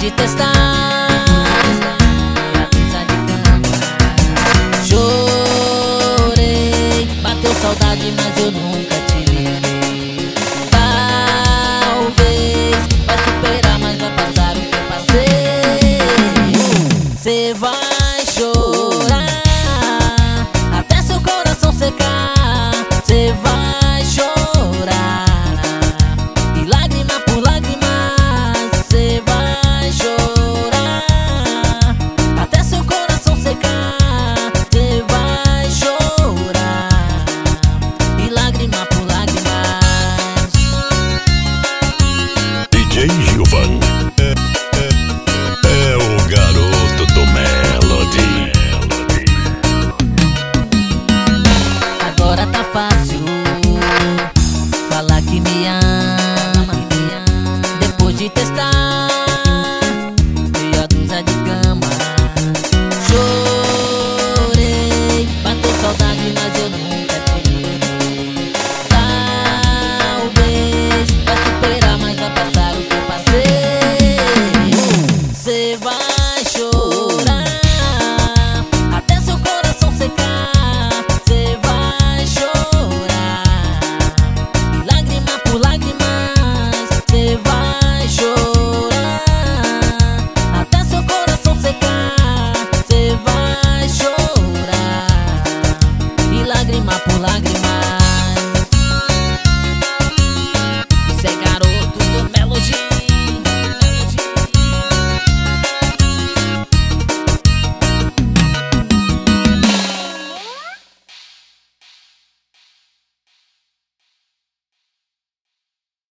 de testar a dança de cama. Chorei, bateu saudade, mas eu nunca te liguei. Talvez vai superar, mas vai passar o que eu passei. Cê vai lágrimas.